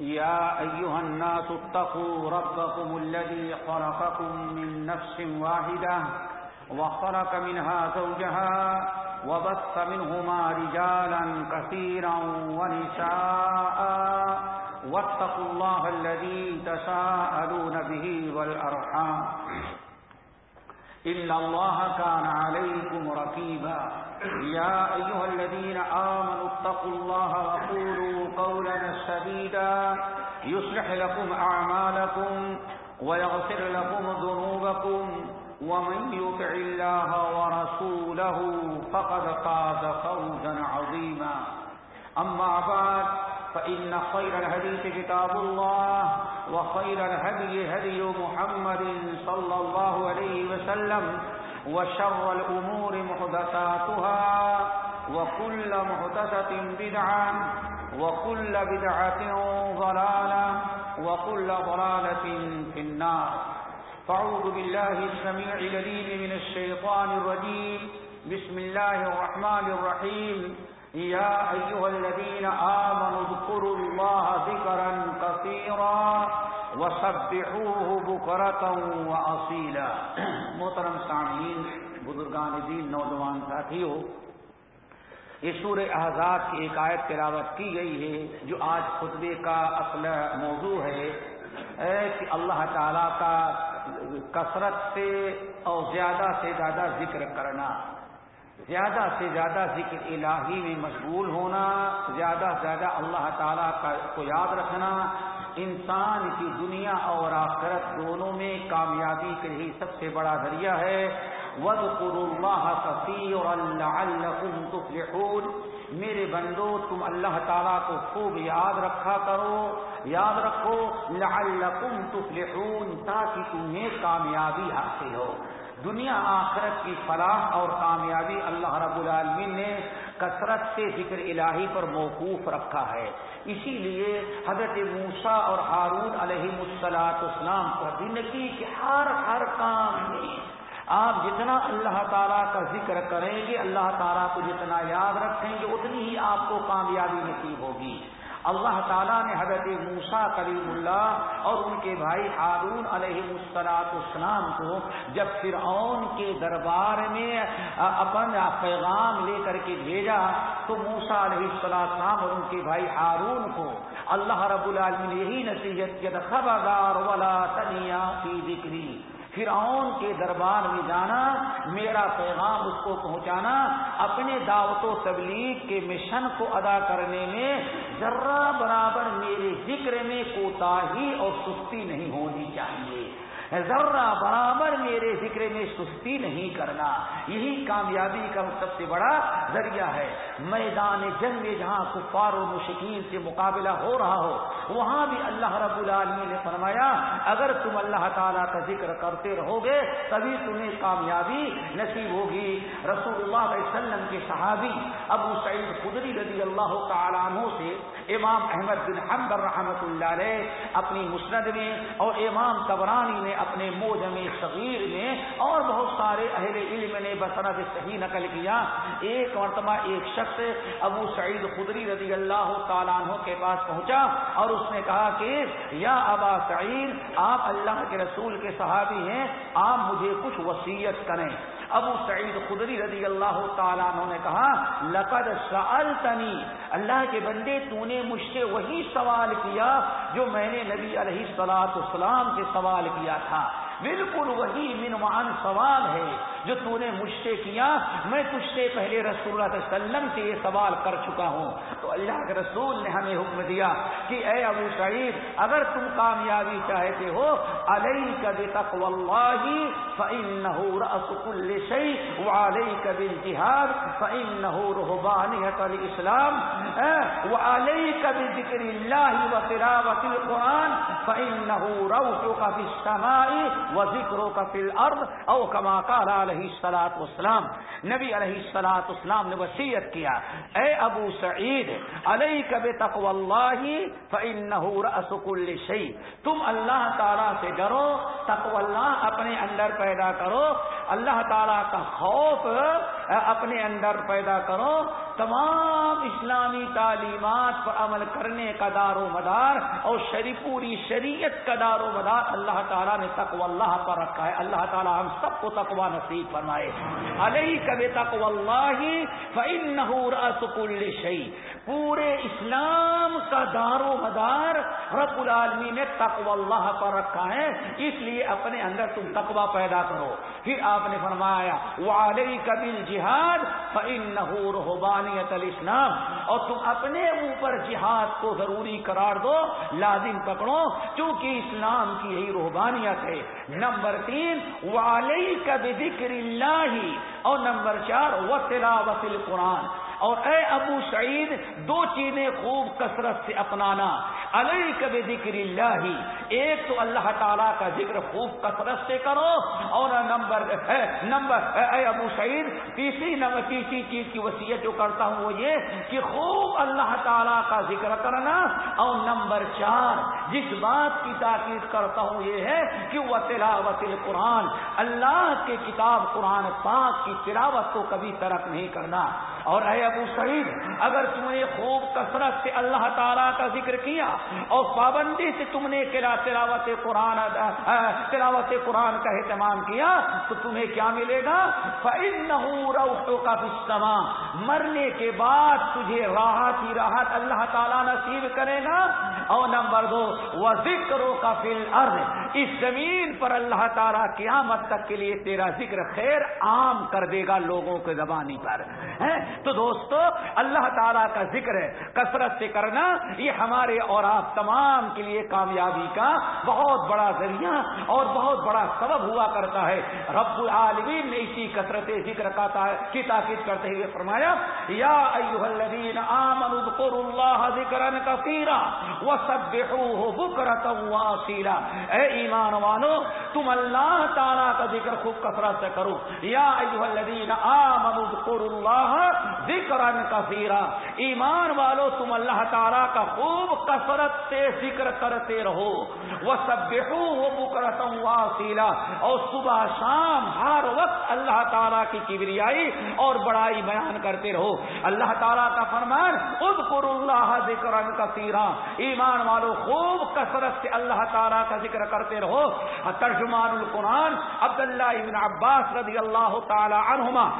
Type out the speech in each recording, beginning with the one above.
يا أيها الناس اتقوا ربكم الذي خلقكم من نفس واحدة وخلق منها زوجها وبث منهما رجالا كثيرا ونساء واتقوا الله الذي تساءلون به والأرحام إن الله كان عليكم ركيبا يا أيها الذين آمنوا اتقوا الله وقولوا قولا سديدا يصلح لكم أعمالكم ويغفر لكم ذنوبكم ومن يطع الله ورسوله فقد فاز فوزا عظيما. أما بعد، فإن خير الهديث كتاب الله وخير الهدي هدي محمد صلى الله عليه وسلم وشر الأمور محدثاتها وكل محدثة بدعة وكل بدعة ضلالة وكل ضلالة في النار. فاعوذ بالله السميع العليم من الشيطان الرجيم. بسم الله الرحمن الرحيم. يا أيها الذين آمنوا اذكروا الله ذكرا كثيرا. وسبحوه بكرة وأصيلا محترم سامعین، بزرگان دین نوجوان ساتھیوں، یہ سورہ احزاب کی ایک آیت تلاوت کی گئی ہے، جو آج خطبے کا اصل موضوع ہے۔ کہ اللہ تعالی کا کثرت سے اور زیادہ سے زیادہ ذکر کرنا، زیادہ سے زیادہ ذکر الہی میں مشغول ہونا، زیادہ سے زیادہ اللہ تعالیٰ کا کو یاد رکھنا انسان کی دنیا اور آخرت دونوں میں کامیابی کے لیے سب سے بڑا ذریعہ ہے۔ ود اللہ کثیر اور اللہ میرے بندو، تم اللہ تعالیٰ کو خوب یاد رکھا کرو۔ یاد رکھو لعلکم تفلحون تاکہ تمہیں کامیابی حاصل ہو۔ دنیا آخرت کی فلاح اور کامیابی اللہ رب العالمین نے کثرت سے ذکر الہی پر موقوف رکھا ہے۔ اسی لیے حضرت موسا اور ہارون علیہ مسلاط اسلام پر زندگی کے ہر ہر کام میں آپ جتنا اللہ تعالیٰ کا ذکر کریں گے، اللہ تعالیٰ کو جتنا یاد رکھیں گے، اتنی ہی آپ کو کامیابی نصیب ہوگی۔ اللہ تعالیٰ نے حضرت موسا کریم اللہ اور ان کے بھائی ہارون علیہ مسلاط اسلام کو جب فرعون کے دربار میں اپن پیغام لے کر کے بھیجا تو موسا علیہ السلام اور ان کے بھائی ہارون کو اللہ رب العالمین یہی نصیحت کیا خبردار ولا تنیا فی ذکری فرعون کے دربار میں جانا، میرا پیغام اس کو پہنچانا، اپنے دعوت و تبلیغ کے مشن کو ادا کرنے میں ذرہ برابر میرے ذکر میں کوتاہی اور سستی نہیں ہونی چاہیے۔ ذرہ برابر میرے ذکر میں سستی نہیں کرنا۔ یہی کامیابی کا سب سے بڑا ذریعہ ہے۔ میدان جنگ میں جہاں کفار و مشکین سے مقابلہ ہو رہا ہو، وہاں بھی اللہ رب العالمین نے فرمایا، اگر تم اللہ تعالیٰ کا ذکر کرتے رہو گے تبھی تمہیں کامیابی نصیب ہوگی۔ رسول اللہ علیہ وسلم کے صحابی ابو سعید خدری رضی اللہ تعالیٰ عنہ سے امام احمد بن حمبر رحمۃ اللہ علیہ اپنی مسند میں اور امام تبرانی نے اپنے موجم صغیر میں اور بہت سارے اہل علم نے بسرت صحیح نقل کیا۔ ایک مرتبہ ایک شخص ابو سعید خدری رضی اللہ تعالیٰ عنہ کے پاس پہنچا اور اس نے کہا کہ یا ابا سعید، آپ اللہ کے رسول کے صحابی ہیں، آپ مجھے کچھ وصیت کریں۔ ابو سعید خدری رضی اللہ تعالیٰ عنہ نے کہا، لقد سألتنی. اللہ کے بندے تو نے مجھ سے وہی سوال کیا جو میں نے نبی علیہ السلاط اسلام سے سوال کیا تھا۔ بالکل وہی منوان سوال ہے۔ جو تو نے مجھ سے کیا، میں تجھ سے پہلے رسول اللہ علیہ وسلم سے یہ سوال کر چکا ہوں۔ تو اللہ کے رسول نے ہمیں حکم دیا کہ اے ابو سعید، اگر تم کامیابی چاہتے ہو علیہ کبھی تک اللہ فعن شعی علیہ کبھی جہاد فعن رحبانیت علی اسلام وہ علیہ کبھی ذکر اللہ و تلاوت القرآن فعن رو کا فی السماء و ذکروں کا فی الارض، او کما قال علیہ الصلوۃ اسلام نبی علیہ الصلوۃ اسلام نے وسیعت کیا، اے ابو سعید علیہ کب تک اللہ فانه راس شعی تم اللہ تعالیٰ سے ڈرو تقو اللہ اپنے اندر پیدا کرو۔ اللہ تعالیٰ کا خوف اپنے اندر پیدا کرو، تمام اسلامی تعلیمات پر عمل کرنے کا دار و مدار اور شری، پوری شریعت کا دار و مدار اللہ تعالیٰ نے تقو اللہ پر رکھا ہے۔ اللہ تعالیٰ ہم سب کو تقوا نصیب فرمائے۔ علیہ کب تقو اللہ فن کل شعی پورے اسلام کا دار و مدار رب العالمی نے تقو اللہ پر رکھا ہے۔ اس لیے اپنے اندر تم تقوا پیدا کرو۔ پھر آپ نے فرمایا وہ علیہ کبل جہاد فن الاسلام اور تم اپنے اوپر جہاد کو ضروری قرار دو، لازم پکڑو کیونکہ اسلام کی یہی روحبانیت ہے۔ نمبر تین والی کا ذکر اللہ اور نمبر چار و وسیل قرآن اور اے ابو سعید، دو چیزیں خوب کثرت سے اپنانا۔ علیہ کب ذکر اللہ ایک تو اللہ تعالیٰ کا ذکر خوب کثرت سے کرو، اور نمبر نمبر اے ابو سعید، تیسری نمبر، تیسری چیز کی وصیت جو کرتا ہوں وہ یہ کہ خوب اللہ تعالیٰ کا ذکر کرنا۔ اور نمبر چار، جس بات کی تاکید کرتا ہوں یہ ہے کہ وہ تلاوت القرآن، اللہ کے کتاب قرآن پاک کی تلاوت کو کبھی ترک نہیں کرنا۔ اور اے ابو سعید، اگر تم نے خوب کثرت سے اللہ تعالیٰ کا ذکر کیا اور پابندی سے تم نے تلاوت قرآن تلاوت قرآن کا اہتمام کیا، تو تمہیں کیا ملے گا؟ کا مرنے کے بعد تجھے راحت ہی راحت اللہ تعالیٰ نصیب کرے گا۔ اور نمبر دو وہ ذکر کا فل ارد اس زمین پر اللہ تعالیٰ قیامت تک کے لیے تیرا ذکر خیر عام کر دے گا لوگوں کے زبانی پر۔ تو دوستو، اللہ تعالیٰ کا ذکر ہے، کثرت سے کرنا، یہ ہمارے اور آپ تمام کے لیے کامیابی کا بہت بڑا ذریعہ اور بہت بڑا سبب ہوا کرتا ہے۔ رب العالمین نے اسی کثرت ذکر کا کی تاکید کرتے ہوئے فرمایا، یا الذین آمنوا اذکروا اللہ ذکرا کثیرا وسبحوه بکرتا واصیلا۔ اے ایمان والو، تم اللہ تعالیٰ کا ذکر خوب کثرت سے کرو۔ یا ایوہ الذین آمنوا اذکروا اللہ ذکر کثیرا۔ ایمان والو، تم اللہ تعالیٰ کا خوب کثرت سے ذکر کرتے رہو۔ وہ سب وہ بکرتم واسیلا اور صبح شام ہر وقت اللہ تعالیٰ کی کبریائی اور بڑائی بیان کرتے رہو۔ اللہ تعالیٰ کا فرمان خود پر اللہ ذکر کثیرا۔ ایمان والو، خوب کثرت سے اللہ تعالیٰ کا ذکر کرتے رہو۔ ترجمان القرآن، عبداللہ ابن عباس رضی اللہ تعالی عنہما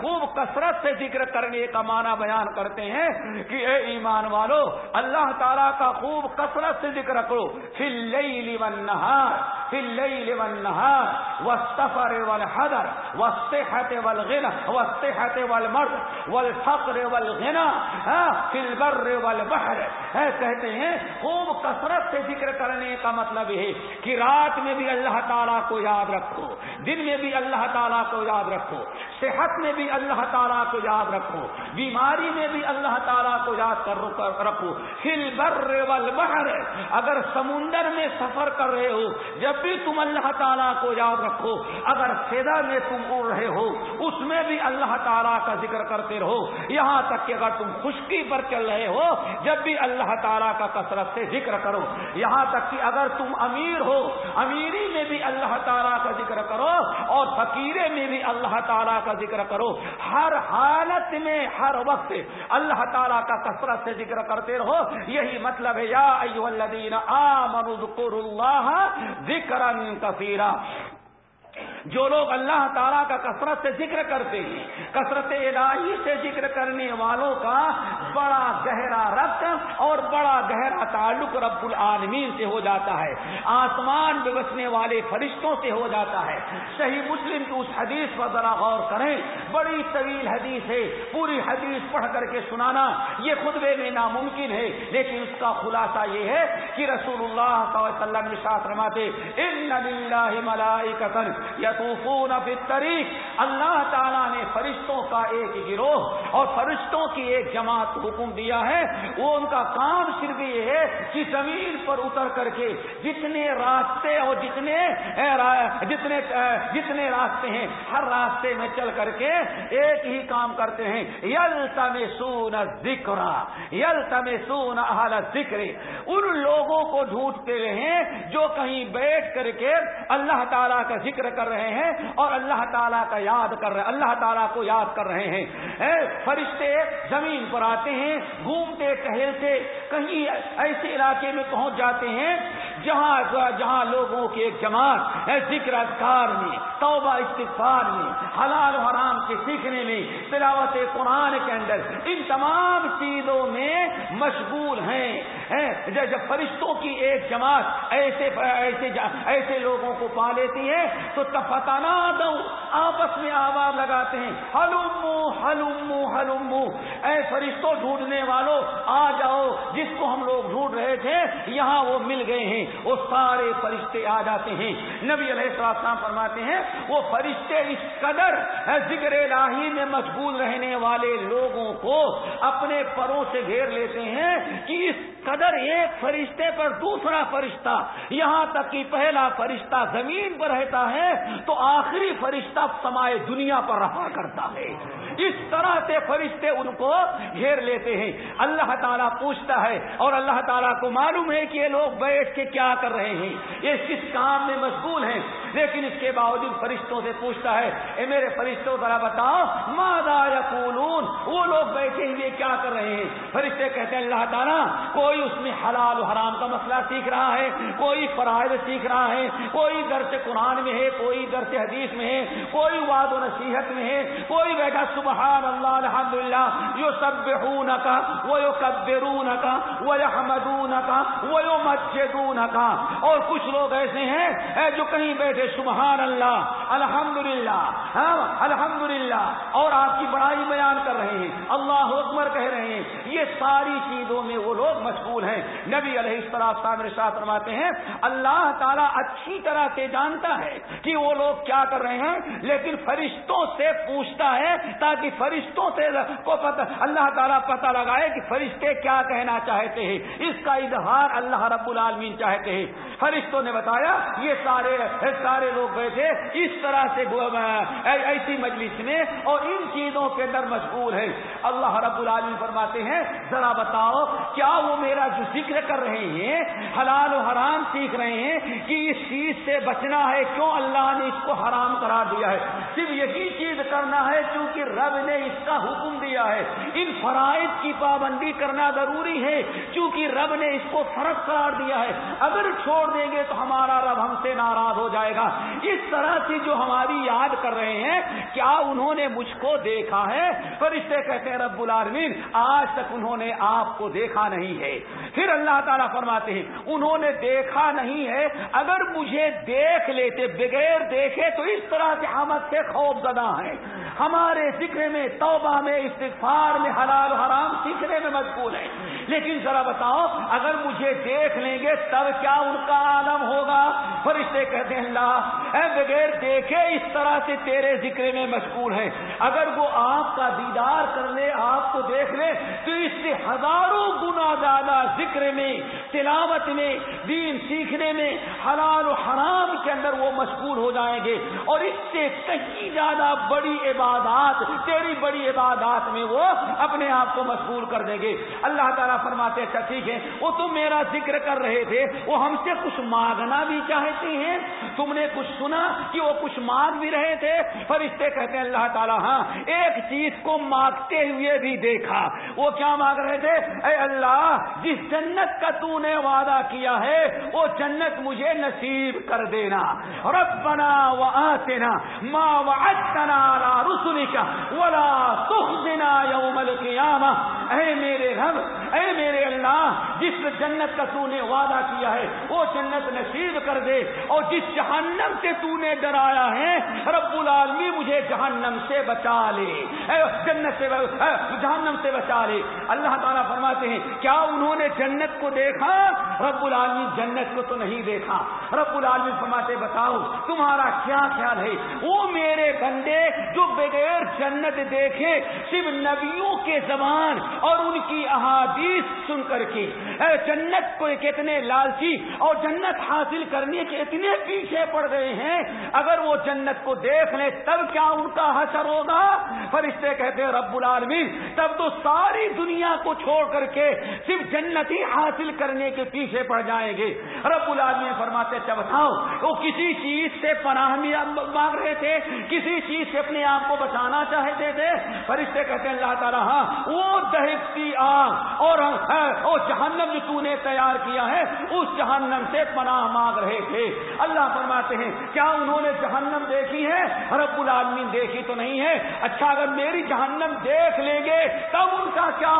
خوب کثرت سے ذکر ذکر کرنے کا معنی بیان کرتے ہیں کہ اے ایمان والو، اللہ تعالیٰ کا خوب کثرت سے ذکر کرو فل والنهار في الليل والنهار والسفر والحذر والصحة والغنى والصحة والمرض والفقر والغنى البر والبحر کہتے ہیں، خوب کثرت سے ذکر کرنے کا مطلب ہے کہ رات میں بھی اللہ تعالیٰ کو یاد رکھو، دن میں بھی اللہ تعالیٰ کو یاد رکھو، صحت میں بھی اللہ تعالیٰ کو یاد رکھو، بیماری میں بھی اللہ تعالیٰ کو یاد رکھو فل بر والبحر، اگر سمندر میں سفر کر رہے ہو، جب بھی تم اللہ تعالیٰ کو یاد رکھو، اگر فیدا میں تم اڑ رہے ہو، اس میں بھی اللہ تعالیٰ کا ذکر کرتے رہو۔ یہاں تک کہ اگر تم خشکی پر چل رہے ہو، جب بھی اللہ تعالیٰ کا کثرت سے ذکر کرو۔ یہاں تک کہ اگر تم امیر ہو، امیری میں بھی اللہ تعالیٰ کا ذکر کرو اور فقیرے میں بھی اللہ تعالیٰ کا ذکر کرو۔ ہر حالت میں، ہر وقت اللہ تعالیٰ کا کثرت سے ذکر کرتے رہو۔ یہی مطلب ہے، یا ایو الذین آمنوا ذکر اللہ ذکرا کثیرہ جو لوگ اللہ تعالیٰ کا کثرت سے ذکر کرتے ہیں، کثرت الہی سے ذکر کرنے والوں کا بڑا گہرا ربط اور بڑا گہرا تعلق رب العالمین سے ہو جاتا ہے۔ آسمان میں بسنے والے فرشتوں سے ہو جاتا ہے۔ صحیح مسلم کی اس حدیث پر ذرا غور کریں۔ بڑی طویل حدیث ہے۔ پوری حدیث پڑھ کر کے سنانا یہ خطبے میں ناممکن ہے، لیکن اس کا خلاصہ یہ ہے کہ رسول اللہ صلی اللہ علیہ وسلم نے ساتھ رماتے ان للہ ملائکتن یطوفون فی الطریق، اللہ تعالیٰ نے فرشتوں کا ایک گروہ اور فرشتوں کی ایک جماعت حکم دیا ہے۔ وہ ان کا کام صرف یہ ہے کہ زمین پر اتر کر کے جتنے راستے اور جتنے جتنے جتنے راستے ہیں، ہر راستے میں چل کر کے ایک ہی کام کرتے ہیں۔ یل تم سون ذکر یل تم سون ذکر ان لوگوں کو ڈھونڈتے رہے جو کہیں بیٹھ کر کے اللہ تعالیٰ کا ذکر کر رہے ہیں اور اللہ تعالیٰ کا یاد کر رہے اللہ تعالیٰ کو یاد کر رہے ہیں۔ فرشتے زمین پر آتے ہیں، گھومتے، ٹہلتے، کہیں ایسے علاقے میں پہنچ جاتے ہیں جہاں جہاں لوگوں کی ایک جماعت ذکر اذکار میں، توبہ استغفار میں، حلال و حرام کے سیکھنے میں، تلاوت قرآن کے اندر۔ ان تمام چیزوں میں مشغول ہیں۔ جب فرشتوں کی ایک جماعت ایسے ایسے ایسے لوگوں کو پا لیتی ہے، تو تب تفتنا دو آپس میں آواز لگاتے ہیں ہلومو ہلومو ہلومو اے فرشتوں ڈھونڈنے والوں آ جاؤ، جس کو ہم لوگ ڈھونڈ رہے تھے، یہاں وہ مل گئے ہیں۔ وہ سارے فرشتے آ جاتے ہیں۔ نبی علیہ السلام فرماتے ہیں، وہ فرشتے اس قدر ذکر الہی میں مشغول رہنے والے لوگوں کو اپنے پروں سے گھیر لیتے ہیں کہ اس قدر ایک فرشتے پر دوسرا فرشتہ، یہاں تک کہ پہلا فرشتہ زمین پر رہتا ہے، تو آخری فرشتہ سمائے دنیا پر رہا کرتا ہے۔ اس طرح سے فرشتے ان کو گھیر لیتے ہیں، اللہ تعالیٰ پوچھتا ہے اور اللہ تعالیٰ کو معلوم ہے کہ یہ لوگ بیٹھ کے کیا کر رہے ہیں۔ یہ کس کام میں مشغول ہیں؟ لیکن اس کے باوجود فرشتوں سے پوچھتا ہے، اے میرے فرشتوں، ذرا بتاؤ مادا یا وہ لوگ بیٹھے ہوئے کیا کر رہے ہیں؟ فرشتے کہتے ہیں، اللہ تعالیٰ، کوئی اس میں حلال و حرام کا مسئلہ سیکھ رہا ہے، کوئی فرائض سیکھ رہا ہے، کوئی درس قرآن میں ہے، کوئی درس حدیث میں ہے، کوئی واد و نصیحت میں ہے، کوئی بیٹھا صبح سبحان اللہ الحمد للہ یو سب کا وہ یو کبرون کا وہ حمدون کا وہ یو مسجدون کا اور کچھ لوگ ایسے ہیں جو کہیں بیٹھے سبحان اللہ الحمد للہ ہاں، الحمد للہ اور آپ کی بڑائی بیان کر رہے ہیں، اللہ اکبر کہہ رہے ہیں، یہ ساری چیزوں میں وہ لوگ مشغول ہیں۔ نبی علیہ السلام ساتھ فرماتے ہیں، اللہ تعالیٰ اچھی طرح سے جانتا ہے کہ وہ لوگ کیا کر رہے ہیں، لیکن فرشتوں سے پوچھتا ہے، تاکہ فرشتوں سے کو پتہ اللہ تعالیٰ پتہ لگائے کہ فرشتے کیا کہنا چاہتے ہیں۔ اس کا اظہار اللہ رب العالمین چاہتے ہیں۔ فرشتوں نے بتایا، یہ سارے سارے لوگ بیٹھے اس طرح سے ایسی مجلس میں اور ان چیزوں کے اندر مشغول ہے اللہ رب العالمین فرماتے ہیں، ذرا بتاؤ، کیا وہ میرا جو ذکر کر رہے ہیں، حلال و حرام سیکھ رہے ہیں، کہ اس چیز سے بچنا ہے؟ کیوں اللہ نے اس کو حرام کرا دیا ہے؟ صرف یہی چیز کرنا ہے کیونکہ رب نے اس کا حکم دیا ہے۔ ان فرائض کی پابندی کرنا ضروری ہے کیونکہ رب نے اس کو فرق قرار دیا ہے۔ اگر چھوڑ دیں گے تو ہمارا رب ہم سے ناراض ہو جائے گا۔ اس طرح سے جو ہماری یاد کر رہے ہیں، کیا انہوں نے مجھ کو دیکھا ہے؟ فرشتے کہتے ہیں، رب العالمین، آج تک انہوں نے آپ کو دیکھا نہیں ہے۔ پھر اللہ تعالیٰ فرماتے ہیں، انہوں نے دیکھا نہیں ہے، اگر مجھے دیکھ لیتے، بغیر دیکھے تو اس طرح سے آمد سے خوف زدہ ہیں۔ ہمارے ذکر میں، توبہ میں، استغفار میں حلال حرام سیکھنے میں مجبور ہے لیکن ذرا بتاؤ، اگر مجھے دیکھ لیں گے، تب کیا ان کا عالم ہوگا؟ فرشتے کہتے ہیں اللہ اے بغیر دیکھے اس طرح سے تیرے ذکر میں مشغول ہے۔ اگر وہ آپ کا دیدار کر لے، آپ کو دیکھ لے، تو اس سے ہزاروں گنا زیادہ ذکر میں، تلاوت میں، دین سیکھنے میں، حلال و حرام کے اندر وہ مشغول ہو جائیں گے۔ اور اس سے کہیں زیادہ بڑی عبادات، تیری بڑی عبادات میں وہ اپنے آپ کو مشغول کر دیں گے۔ اللہ تعالیٰ فرماتے اچھا ٹھیک ہے، وہ تو میرا ذکر کر رہے تھے، وہ ہم سے کچھ مانگنا بھی چاہے کہتے ہیں۔ تم نے کچھ سنا کہ وہ کچھ مانگ بھی رہے تھے؟ فرشتے کہتے ہیں، اللہ تعالیٰ ہاں ایک چیز کو مانگتے ہوئے بھی دیکھا۔ وہ کیا مانگ رہے تھے؟ اے اللہ، جس جنت کا تو نے وعدہ کیا ہے، وہ جنت مجھے نصیب کر دینا۔ ربنا وآتنا ما وعدتنا على رسلك ولا تخزنا يوم القيامة اے میرے رب، اے میرے اللہ، جس جنت کا تو نے وعدہ کیا ہے، وہ جنت نصیب کر دے۔ اور جس جہنم سے تو نے ڈرایا ہے، رب العالمی مجھے جہنم سے بچا لے۔ اے جنت سے جہنم سے بچا لے۔ اللہ تعالیٰ فرماتے ہیں، کیا انہوں نے جنت کو دیکھا؟ رب العالمی جنت کو تو نہیں دیکھا۔ رب العالمی فرماتے بتاؤ، تمہارا کیا خیال ہے؟ وہ میرے بندے جو بغیر جنت دیکھے، صرف نبیوں کے زبان اور ان کی احادیث سن کر کے جنت کو کتنے لالچی اور جنت حاصل کرنے کے اتنے پیچھے پڑ گئے ہیں، اگر وہ جنت کو دیکھ لیں تب کیا ان کا حشر ہوگا؟ فرشتے کہتے ہیں، رب العالمین، تب تو ساری دنیا کو چھوڑ کر کے صرف جنت ہی حاصل کرنے کے پیچھے پڑ جائیں گے۔ رب العالمین فرماتے اچھا بتاؤ وہ کسی چیز سے پناہ مانگ رہے تھے، کسی چیز سے اپنے آپ کو بچانا چاہتے تھے۔ فرشتے کہتے ہیں، اللہ تعالیٰ ہاں وہ دہتی آگ اور جہنم جو تو نے تیار کیا ہے، اس جہنم سے پناہ مانگ رہے تھے۔ اللہ فرماتے ہیں، کیا انہوں نے جہنم دیکھی ہے؟ رب العالمین دیکھی تو نہیں ہے۔ اچھا اگر میری جہنم دیکھ لیں گے، تب ان کا کیا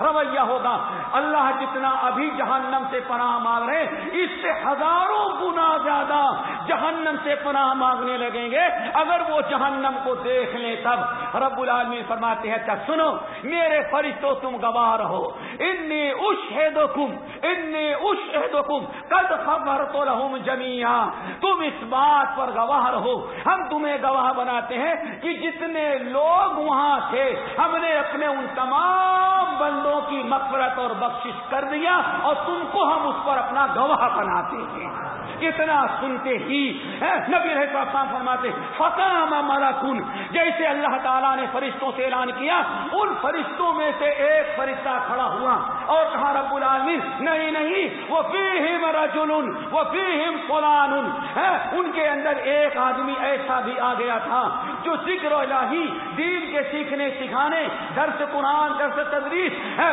رویہ ہوگا؟ اللہ جتنا ابھی جہنم سے پناہ مانگ رہے ہیں، اس سے ہزاروں گنا زیادہ جہنم سے پناہ مانگنے لگیں گے۔ اگر وہ جہنم کو دیکھ لیں تب رب العالمین فرماتے ہیں اچھا سنو، میرے فرشتوں تم گواہ رہو۔ انی اشہدکم انی اشہدکم قد خبر تو رہم جمیا تم اس بات پر گواہ رہو۔ ہم تمہیں گواہ بناتے ہیں کہ جتنے لوگ وہاں تھے، ہم نے اپنے ان تمام بندوں کی مغفرت اور بخشش کر دیا اور تم کو ہم اس پر اپنا گواہ بناتے ہیں۔ اتنا سنتے ہی نبی فرماتے، فقام ملکن جیسے اللہ تعالیٰ نے فرشتوں سے اعلان کیا، ان فرشتوں میں سے ایک فرشتہ کھڑا ہوا۔ اور کہا رب العالمین، نہیں نہیں وہ فیہم رجل وہ فیہم فلان ان کے اندر ایک آدمی ایسا بھی آ گیا تھا جو ذکر الہی، دین کے سیکھنے سکھانے، درس قرآن، درس تدریس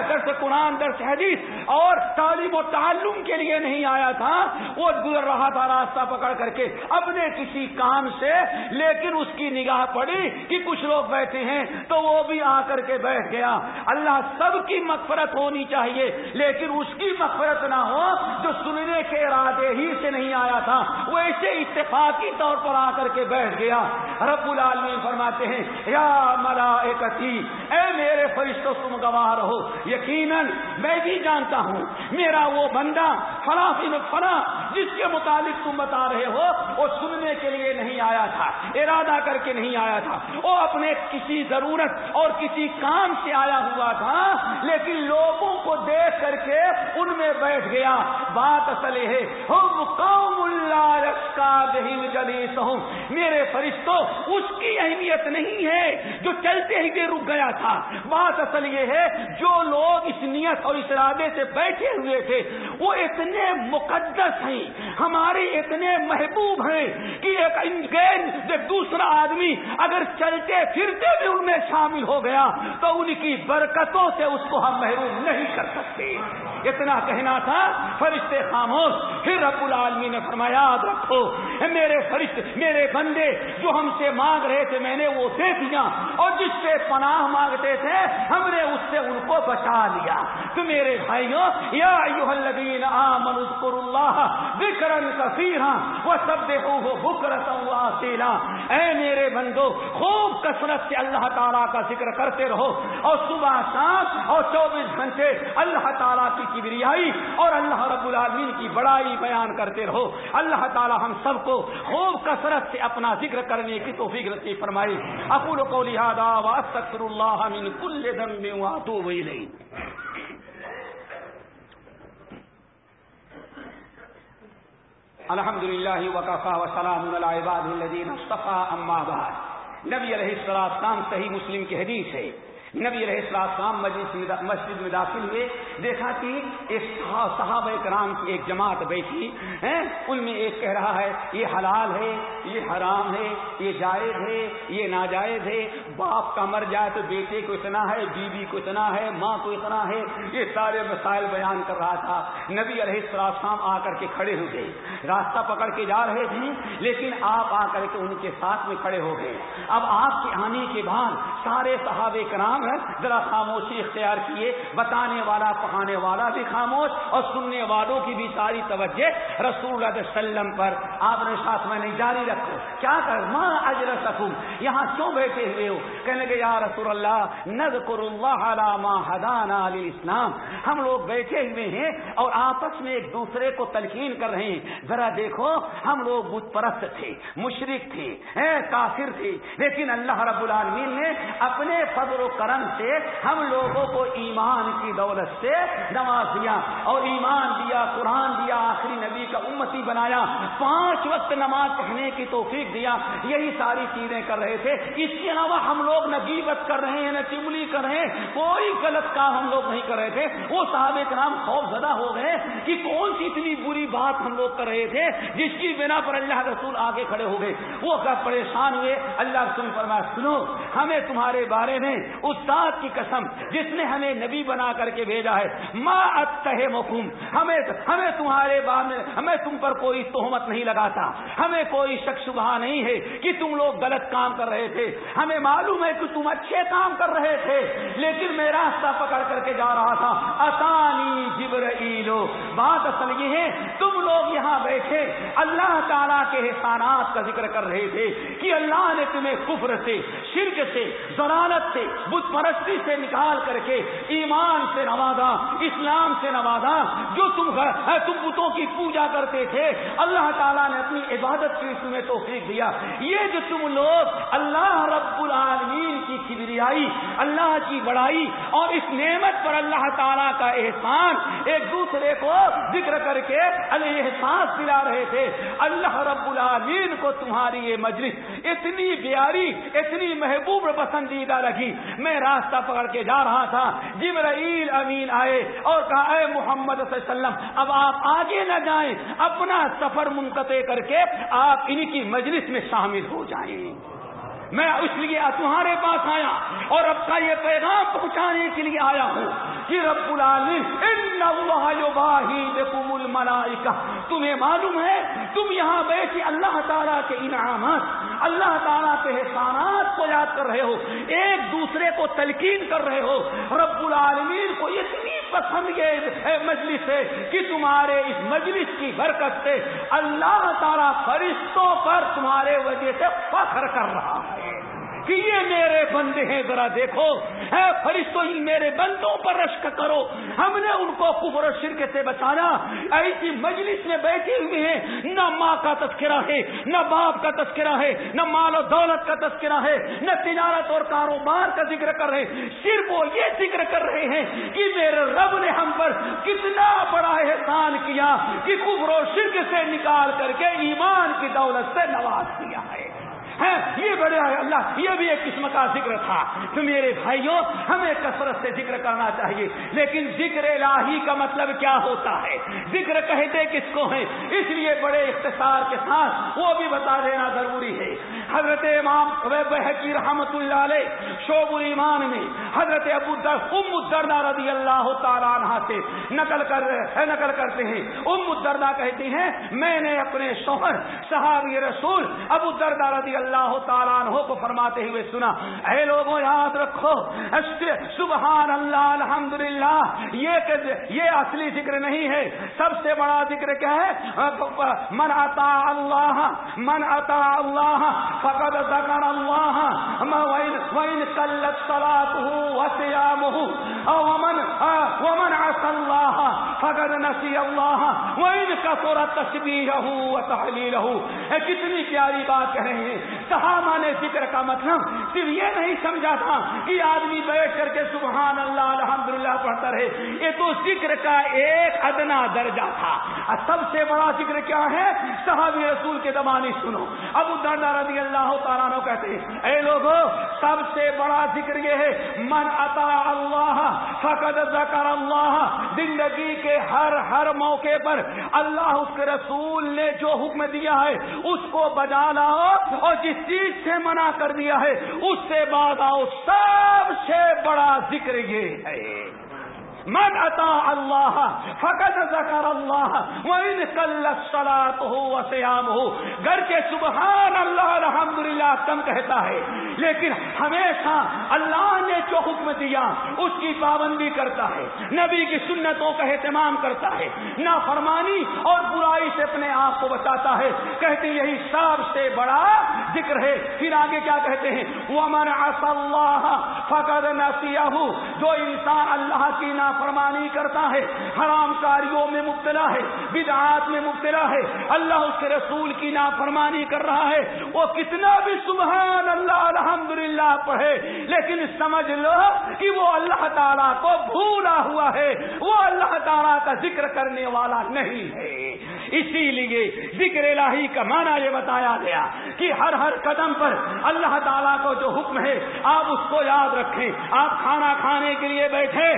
درس قرآن، درس حدیث، اور تعلیم و تعلم کے لیے نہیں آیا تھا، وہ گزر رہا تھا راستہ پکڑ کر کے اپنے کسی کام سے، لیکن اس کی نگاہ پڑی کہ کچھ لوگ بیٹھے ہیں، تو وہ بھی آ کر کے بیٹھ گیا۔ اللہ سب کی مغفرت ہونی چاہیے۔ چاہیے، لیکن اس کی مغفرت نہ ہو جو سننے کے ارادے ہی سے نہیں آیا تھا۔ وہ ایسے اتفاقی طور پر آ کر کے بیٹھ گیا۔ رب العالمین فرماتے ہیں، یا ملا اے میرے فرشتوں تم گواہ رہو۔ یقیناً میں بھی جانتا ہوں، میرا وہ بندہ فلاں فلاں جس کے متعلق تم بتا رہے ہو، وہ سننے کے لیے نہیں آیا تھا، ارادہ کر کے نہیں آیا تھا۔ وہ اپنے کسی ضرورت اور کسی کام سے آیا ہوا تھا، لیکن لوگوں کو دیکھ کر کے ان میں بیٹھ گیا۔ بات اصل ہے، ہم قوم اللہ کا جلیس ہوں میرے فرشتوں اس کی اہمیت نہیں ہے جو چلتے ہی بھی رک گیا تھا۔ بات اصل یہ ہے، جو لوگ اس نیت اور اس ارادے سے بیٹھے ہوئے تھے، وہ اتنے مقدس ہیں۔ ہمارے اتنے محبوب ہیں کہ ایک دوسرا آدمی اگر چلتے پھرتے بھی ان میں شامل ہو گیا، تو ان کی برکتوں سے اس کو ہم محروم نہیں کر کر سکتے اتنا کہنا تھا، فرشتے خاموش، پھر رب العالمی نے فرمایا، یاد رکھو میرے فرشتے، میرے بندے، جو ہم سے مانگ رہے تھے، میں نے وہ دے دیا، اور جس سے پناہ مانگتے تھے، ہم نے اس سے ان کو بچا لیا۔ تو میرے بھائیوں، یا الذین آمنوا اذکروا اللہ ذکرن کثیرا وسبحوه بکرتا واسیلا اے میرے بندو، خوب کثرت سے اللہ تعالیٰ کا ذکر کرتے رہو، اور صبح شام اور چوبیس گھنٹے اللہ تعالیٰ کی کبریائی اور اللہ رب العالمین کی بڑائی بیان کرتے رہو۔ اللہ تعالیٰ ہم سب کو خوب کثرت سے اپنا ذکر کرنے کی توفیق رسی فرمائی اقول قولی هذا واستغفر الله من كل ذنب واتوب الیہ۔ الحمد للہ وقفا وسلام العباد الدین اما بعد۔ نبی علیہ السلام صحیح مسلم کی حدیث ہے۔ نبی علیہ السلام مسجد میں داخل ہوئے، دیکھا کہ ایک صحابہ کرام کی ایک جماعت بیٹھی ہے ان میں ایک کہہ رہا ہے، یہ حلال ہے، یہ حرام ہے، یہ جائز ہے، یہ ناجائز ہے، باپ کا مر جائے تو بیٹے کو اتنا ہے، بیوی کو اتنا ہے، ماں کو اتنا ہے، یہ سارے مسائل بیان کر رہا تھا۔ نبی علیہ السلام آ کر کے کھڑے ہو گئے۔ راستہ پکڑ کے جا رہے تھے، لیکن آپ آ کر کے ان کے ساتھ میں کھڑے ہو گئے۔ اب آپ کے آنے کے بعد سارے صحابہ کرام کام ہے ذرا خاموشی اختیار کیے، بتانے والا، پڑھانے والا بھی خاموش اور سننے والوں کی بھی ساری توجہ رسول اللہ علیہ وسلم پر۔ آپ نے ساتھ میں نہیں، جاری رکھو۔ کیا کر؟ ماں اجر سکوں یہاں کیوں بیٹھے ہوئے ہو؟ کہنے کہ یا رسول اللہ نز حدانا علی اسلام ہم لوگ بیٹھے ہوئے ہیں اور آپس میں ایک دوسرے کو تلقین کر رہے ہیں۔ ذرا دیکھو، ہم لوگ بت پرست تھے مشرق تھے کافر تھے۔ لیکن اللہ رب العالمین نے اپنے فضل و کرم کرم سے ہم لوگوں کو ایمان کی دولت سے نواز دیا اور ایمان دیا، قرآن دیا، آخری نبی کا امتی بنایا، پانچ وقت نماز پڑھنے کی توفیق دیا، یہی ساری چیزیں کر رہے تھے۔ اس کے علاوہ ہم لوگ نہ گیبت کر رہے ہیں، نہ چملی کر رہے ہیں، کوئی غلط کام ہم لوگ نہیں کر رہے تھے۔ وہ صحابہ کے نام خوف زدہ ہو گئے کہ کون سی اتنی بری بات ہم لوگ کر رہے تھے جس کی بنا پر اللہ رسول آگے کھڑے ہو گئے۔ وہ پریشان ہوئے؟ اللہ رسول فرمایا، سنو، ہمیں تمہارے بارے میں اس استاد کی قسم جس نے ہمیں نبی بنا کر کے بھیجا ہے۔ ماں اتہ مکم ہمیں ہمیں تمہارے بارے میں ہمیں تم پر کوئی تہمت نہیں لگاتا۔ ہمیں کوئی شک شبہ نہیں ہے کہ تم لوگ غلط کام کر رہے تھے۔ ہمیں معلوم ہے کہ تم اچھے کام کر رہے تھے، لیکن میں راستہ پکڑ کر کے جا رہا تھا۔ آسانی جبر بات اصل یہ ہے، تم لوگ یہاں بیٹھے، اللہ تعالیٰ کے احسانات کا ذکر کر رہے تھے کہ اللہ نے تمہیں کفر سے، شرک سے ضرالت سے، بت پرستی سے نکال کر کے ایمان سے نوازا، اسلام سے نوازا۔ جو تم تم بتوں کی پوجا کرتے تھے، اللہ تعالیٰ نے اپنی عبادت کی، تمہیں توفیق دیا۔ یہ جو تم لوگ اللہ رب العالمین کی کبریائی، اللہ کی بڑائی اور اس نعمت پر اللہ تعالیٰ کا احسان ایک دوسرے کو ذکر کر کے احساس دلا رہے تھے۔ اللہ رب العالمین کو تمہاری یہ مجلس اتنی پیاری اتنی محبوب پسندیدہ لگی میں راستہ پکڑ کے جا رہا تھا۔ جبرائیل امین آئے اور کہا، اے محمد صلی اللہ علیہ وسلم، اب آپ آگے نہ جائیں، اپنا سفر منقطع کر کے آپ انہی کی مجلس میں شامل ہو جائیں۔ میں اس لیے تمہارے پاس آیا اور اب کا یہ پیغام پہنچانے کے لیے آیا ہوں کہ رب الملائکہ تمہیں معلوم ہے، تم یہاں بیٹھے اللہ تعالیٰ کے انعامات، اللہ تعالیٰ کے احسانات کو یاد کر رہے ہو، ایک دوسرے کو تلقین کر رہے ہو۔ رب العالمین کو اتنی پسند یہ مجلس ہے کہ تمہارے اس مجلس کی برکت سے اللہ تعالیٰ فرشتوں پر تمہارے وجہ سے فخر کر رہا ہے۔ کہ یہ میرے بندے ہیں، ذرا دیکھو۔ ہے فرشتوں میرے بندوں پر رشک کرو۔ ہم نے ان کو کفر و شرک سے بچانا۔ ایسی مجلس میں بیٹھے ہوئے ہیں۔ نہ ماں کا تذکرہ ہے، نہ باپ کا تذکرہ ہے، نہ مال و دولت کا تذکرہ ہے، نہ تجارت اور کاروبار کا ذکر کر رہے ہیں۔ صرف وہ یہ ذکر کر رہے ہیں کہ میرے رب نے ہم پر کتنا بڑا احسان کیا کہ کفر و شرک سے نکال کر کے ایمان کی دولت سے نواز دیا ہے یہ بڑے اللہ، یہ بھی ایک قسم کا ذکر تھا۔ تو میرے بھائیوں، ہمیں کثرت سے ذکر کرنا چاہیے۔ لیکن ذکر الہی کا مطلب کیا ہوتا ہے؟ ذکر کہتے کس کو ہیں؟ اس لیے بڑے اختصار کے ساتھ وہ بھی بتا دینا ضروری ہے۔ حضرت امام بحقی رحمت اللہ علیہ شعب الایمان میں حضرت ابو در ام الدردہ رضی اللہ تعالیٰ عنہ سے نقل کر، نقل کرتے ہیں۔ ام الدردہ کہتی ہیں، میں نے اپنے شوہر، صحابی رسول ابو الدردہ رضی اللہ اللہ تعالیٰ عنہ کو فرماتے ہوئے سنا، اے لوگوں یاد رکھو سبحان اللہ الحمد یہ یہ اصلی ذکر نہیں ہے، سب سے بڑا ذکر کیا ہے، من عطا اللہ، من عطا اللہ، فقد ذکر اللہ وین قلت صلاته وصيامه ومن ومن عصى الله، فقد نسي الله وان كثرت تسبيحه وتحليله کتنی پیاری بات کہہ رہے ہیں صحابہ نے ذکر کا مطلب؟ صرف یہ نہیں سمجھا تھا کہ آدمی بیٹھ کر کے سبحان اللہ، الحمدللہ پڑھتا رہے۔ یہ تو ذکر کا ایک ادنا درجہ تھا۔ سب سے بڑا ذکر کیا ہے؟ صحابی رسول کے زمانے سنو۔ ابو دردہ رضی اللہ تعالیٰ کہتے ہیں، اے لوگوں سب سے بڑا ذکر یہ ہے، من عطا اللہ فقد ذکر اللہ۔ زندگی کے ہر ہر موقع پر اللہ اس کے رسول نے جو حکم دیا ہے، اس کو بجا لاؤ اور جس چیز سے منع کر دیا ہے، اس سے بعد آؤ، سب سے بڑا ذکر یہ ہے۔ من اتا اللہ فقط ذکر اللہ وَإِن قَلَّ الصَّلَاةُ وَسِيَامُهُ گھر کے سبحان اللہ، الحمدللہ کم کہتا ہے۔ لیکن ہمیشہ اللہ نے جو حکم دیا، اس کی پابندی کرتا ہے۔ نبی کی سنتوں کا اہتمام کرتا ہے۔ نہ فرمانی اور برائی سے اپنے آپ کو بچاتا ہے۔ کہتے یہی سب سے بڑا ذکر ہے۔ پھر آگے کیا کہتے ہیں؟ وَمَنْ عَصَ اللَّهَ فَقَدْ نَسِيَهُ۔ جو انسان اللہ کی نا فرمانی کرتا ہے، حرام کاریوں میں مبتلا ہے، بدعات میں مبتلا ہے۔ اللہ اس کے رسول کی نافرمانی کر رہا ہے۔ وہ کتنا بھی سبحان اللہ، الحمدللہ پڑھے، لیکن سمجھ لو کہ وہ اللہ تعالیٰ کو بھولا ہوا ہے۔ وہ اللہ تعالیٰ کا ذکر کرنے والا نہیں ہے۔ اسی لیے ذکر الہی کا معنی یہ بتایا گیا کہ ہر ہر قدم پر اللہ تعالیٰ کو جو حکم ہے، آپ اس کو یاد رکھیں۔ آپ کھانا کھانے کے لیے بیٹھے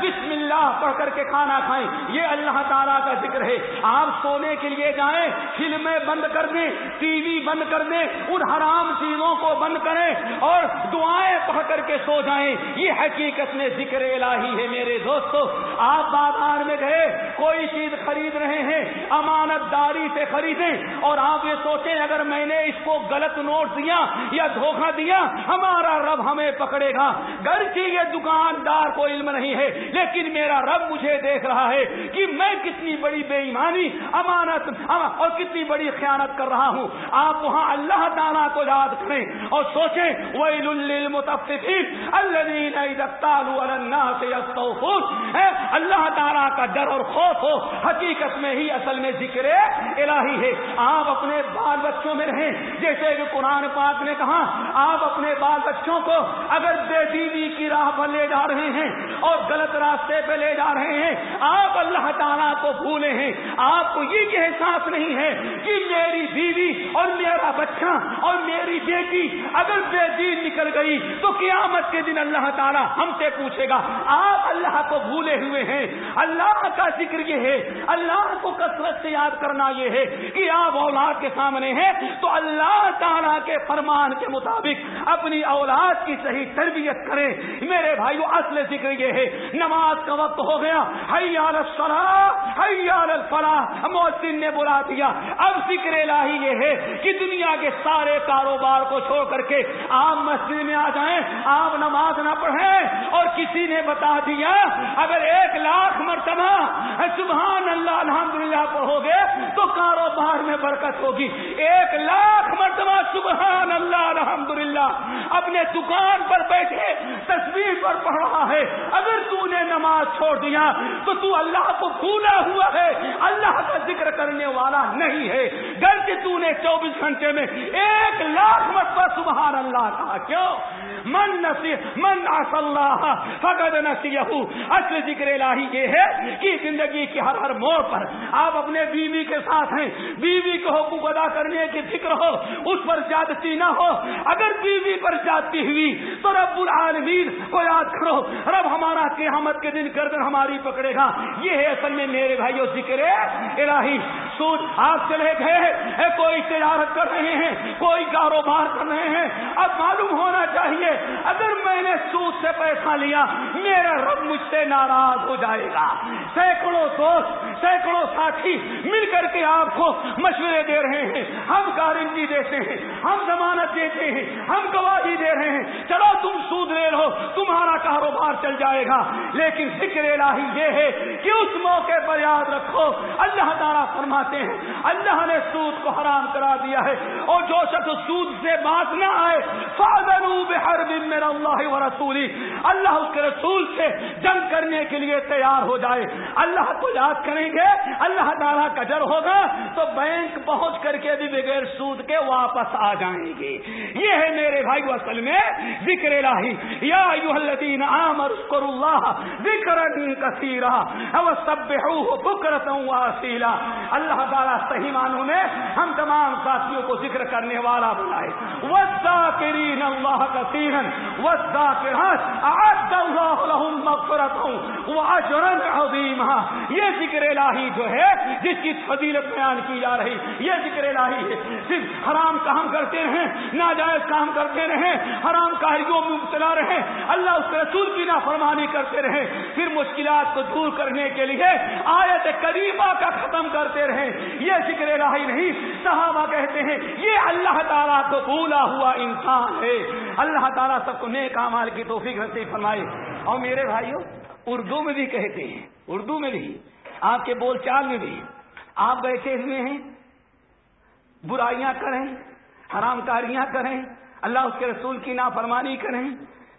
بسم اللہ پڑھ کر کے کھانا کھائیں۔ یہ اللہ تعالیٰ کا ذکر ہے۔ آپ سونے کے لیے جائیں، فلمیں بند کر دیں، ٹی وی بند کر دیں، ان حرام چیزوں کو بند کریں اور دعائیں پڑھ کر کے سو جائیں۔ یہ حقیقت میں ذکر الہی ہے میرے دوستو۔ آپ بازار میں گئے، کوئی چیز خرید رہے ہیں امانت داری سے خریدیں اور آپ یہ سوچیں اگر میں نے اس کو غلط نوٹ دیا یا دھوکہ دیا، ہمارا رب ہمیں پکڑے گا۔ گھر کی یہ دکاندار کو علم نہیں ہے، لیکن میرا رب مجھے دیکھ رہا ہے کہ میں کتنی بڑی بے ایمانی امانت، اور کتنی بڑی خیانت کر رہا ہوں۔ آپ وہاں اللہ تعالیٰ کو یاد کریں اور سوچیں، ویل للمطففین الذین اذا اکتالوا علی الناس یستوفون۔ اللہ تعالیٰ کا ڈر اور خوف ہو، حقیقت میں ہی اصل میں ذکر الہی ہے۔ آپ اپنے بال بچوں میں رہیں۔ جیسے کہ قرآن پاک نے کہا، آپ اپنے بال بچوں کو اگر بے دیوی کی راہ پر لے جا رہے ہیں اور غلط راستے پہ لے جا رہے ہیں، آپ اللہ تعالیٰ کو بھولے ہیں۔ آپ کو یہ کہ احساس نہیں ہے کہ میری بیوی اور میرا بچہ اور میری بیٹی اگر بے دین نکل گئی تو قیامت کے دن اللہ تعالیٰ ہم سے پوچھے گا، آپ اللہ کو بھولے ہوئے ہیں؟ اللہ کا ذکر یہ ہے، اللہ کو کثرت سے یاد کرنا یہ ہے کہ آپ اولاد کے سامنے ہیں تو اللہ تعالیٰ کے فرمان کے مطابق اپنی اولاد کی صحیح تربیت کریں۔ میرے بھائیو، اصل ذکر یہ ہے، نماز کا وقت ہو گیا حیال الصلاح حیال الفلاح، محسن نے بلا دیا۔ اب ذکر الہی یہ ہے کہ دنیا کے سارے کاروبار کو چھوڑ کر کے آپ مسجد میں آ جائیں، آپ نماز نہ پڑھیں۔ اور کسی نے بتا دیا، اگر ایک لاکھ مرتبہ سبحان اللہ، الحمدللہ پڑھو گے، تو کاروبار میں برکت ہوگی۔ ایک لاکھ مرتبہ سبحان اللہ، الحمدللہ، اپنے دکان پر بیٹھے، تصویر پر پڑھ رہا ہے۔ اگر تو نے نماز چھوڑ دیا، تو تو اللہ کو بھولا ہوا ہے۔ اللہ کا ذکر کرنے والا نہیں ہے۔ گھر سے تو نے چوبیس گھنٹے میں ایک لاکھ مرتبہ سبحان اللہ کہا، کیوں؟ من نسی، من اص اللہ، فقد نسی اصل ذکر الہی یہ ہے کہ زندگی کے ہر ہر موڑ پر آپ اپنے بیوی کے ساتھ ہیں۔ بیوی کو حقوق ادا کرنے کی فکر ہو، اس پر زیادتی نہ ہو۔ اگر بیوی پر زیادتی ہوئی تو رب العالمین کو یاد کرو، رب ہمارا قیامت کے دن گردن ہماری پکڑے گا۔ یہ ہے اصل میں میرے بھائیوں ذکر الہی۔ مقصود آج چلے گئے کوئی تجارت کر رہے ہیں، کوئی کاروبار کر رہے ہیں۔ اب معلوم ہونا چاہیے، اگر میں نے سود سے پیسہ لیا، میرا رب مجھ سے ناراض ہو جائے گا۔ سینکڑوں دوست سینکڑوں ساتھی مل کر کے آپ کو مشورے دے رہے ہیں۔ ہم گارنٹی دیتے ہیں، ہم ضمانت دیتے ہیں، ہم گواہی دے رہے ہیں۔ چلو تم سود لے لو، تمہارا کاروبار چل جائے گا۔ لیکن ذکر الہی یہ ہے کہ اس موقع پر یاد رکھو، اللہ تعالیٰ فرماتے ہیں، اللہ نے سود کو حرام کرا دیا ہے۔ اور جو شخص سود سے بات نہ آئے فادر ہر دن میرا اللہ و رسولی اللہ اس کے رسول سے جنگ کرنے کے لیے تیار ہو جائے۔ اللہ کو یاد کریں گے اللہ تعالیٰ کا ڈر ہوگا، تو بینک پہنچ کر کے بھی بغیر سود کے واپس آ جائیں گے۔ یہ ہے میرے بھائی اصل میں ذکر الہی۔ یا الذین آمنوا اذکروا اللہ ذکرا کثیرا وسبحوه بکرتا واسیلا اللہ اللہ تعالیٰ صحیح معنوں میں ہم تمام ساتھیوں کو ذکر کرنے والا بنائے۔ والذاکرین اللہ کثیرا والذاکرات اعد اللہ لهم مغفرت واجرا عظیما۔ یہ ذکر الہی جو ہے، جس کی فضیلت بیان کی جا رہی، یہ ذکر الہی ہے۔ صرف حرام کام کرتے رہیں، ناجائز کام کرتے رہیں، حرام کاریوں میں مبتلا رہیں، اللہ اس کے رسول کی نافرمانی کرتے رہیں، پھر مشکلات کو دور کرنے کے لیے آیت کریمہ کا ختم کرتے رہیں۔ یہ ذکر الہی نہیں، صحابہ کہتے ہیں، یہ اللہ تعالیٰ کو بھولا ہوا انسان ہے۔ اللہ تعالیٰ سب کو نیک امال کی توفیق نصیب فرمائے۔ اور میرے بھائیوں، اردو میں بھی کہتے ہیں، اردو میں بھی آپ کے بول چال میں بھی آپ بیٹھے ہوئے ہیں، برائیاں کریں حرام کاریاں کریں، اللہ اس کے رسول کی نافرمانی کریں۔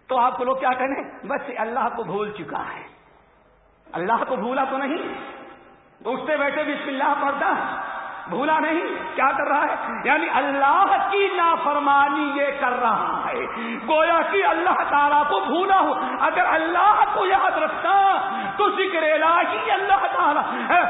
تو آپ کو لوگ کیا کریں بس اللہ کو بھول چکا ہے۔ اللہ کو بھولا تو نہیں۔ اٹھتے بیٹھے بسم اللہ پڑھتا۔ بھولا نہیں، کیا کر رہا ہے؟ یعنی اللہ کی نافرمانی یہ کر رہا ہے۔ گویا کہ اللہ تعالیٰ کو بھولا ہو اگر اللہ کو یاد رکھتا تو ذکر الہی اللہ تعالیٰ،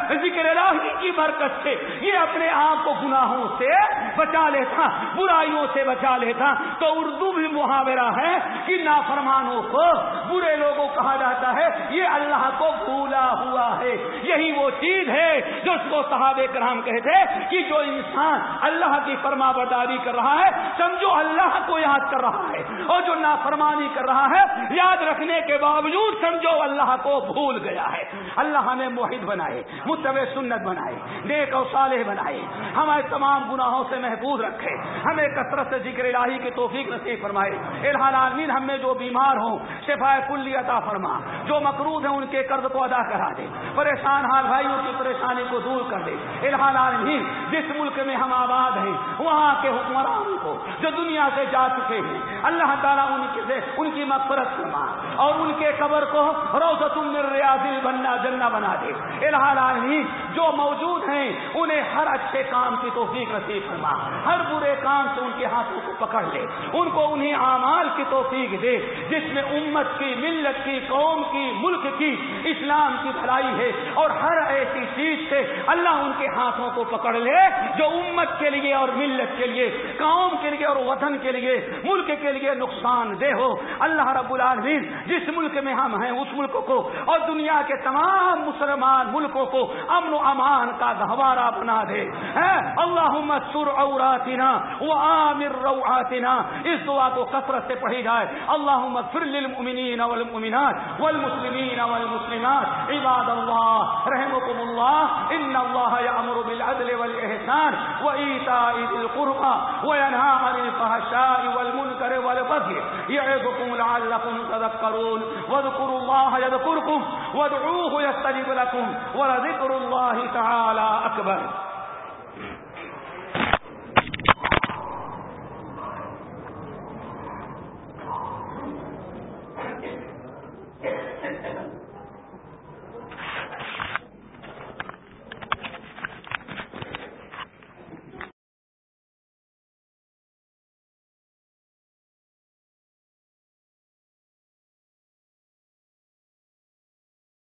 ذکر الہی کی برکت سے یہ اپنے آپ کو گناہوں سے بچا لیتا، برائیوں سے بچا لیتا۔ تو اردو بھی محاورہ ہے کہ نافرمانوں کو، برے لوگوں کہا جاتا ہے، یہ اللہ کو بھولا ہوا ہے۔ یہی وہ چیز ہے جو اس کو صحابہ کرام کہتے کہ جو انسان اللہ کی فرما برداری کر رہا ہے، سمجھو اللہ کو یاد کر رہا ہے۔ اور جو نافرمانی کر رہا ہے، یاد رکھنے کے باوجود سمجھو اللہ کو بھول گیا ہے۔ اللہ ہمیں موحد بنائے متب سنت بنائے، نیک و صالح بنائے۔ ہمارے تمام گناہوں سے محفوظ رکھے۔ ہمیں کثرت سے ذکر الہی کی توفیق نصیب فرمائے۔ الحال عالمین ہم میں جو بیمار ہوں شفا کلی عطا فرما۔ جو مقروض ہیں، ان کے قرض کو ادا کرا دے۔ پریشان حال بھائیوں کی پریشانی کو دور کر دے۔ الحال عالمین جس ملک میں ہم آباد ہیں، وہاں کے حکمران کو جو دنیا سے جا چکے ہیں، اللہ تعالیٰ ان کے ان کی مغفرت فرما۔ اور ان کے قبر کو روزت ریاضی بننا جنہ بنا دے۔ الحال عالمین جو موجود ہیں، انہیں ہر اچھے کام کی توفیق نصیب فرما۔ ہر برے کام سے ان کے ہاتھوں کو پکڑ لے۔ ان کو انہیں اعمال کی توفیق دے، جس میں امت کی، ملت کی، قوم کی، ملک کی، اسلام کی بھلائی ہے۔ اور ہر ایسی چیز سے اللہ ان کے ہاتھوں کو پکڑ لے، جو امت کے لیے اور ملت کے لیے، قوم کے لیے اور وطن کے لیے، ملک کے لیے نقصان دہ ہو۔ اللہ رب العالمین، جس ملک میں ہم ہیں، اس ملک کو اور دنیا کے تمام مسلمان ملکوں کو امن و امان کا گہوارہ بنا دے۔ اللہ سر اوراتنا وہ روعاتنا اس دعا کو کثرت سے پڑھی جائے۔ اللہ فر للمؤمنین والمؤمنات والمسلمین والمسلمات۔ عباد اللہ رحمكم اللہ، ان اللہ یامر بالعدل والإحسان وإيتاء ذي القربى وينهى عن الفحشاء والمنكر والبغي يعظكم لعلكم تذكرون واذكروا الله يذكركم وادعوه يستجب لكم ولذكر الله تعالى أكبر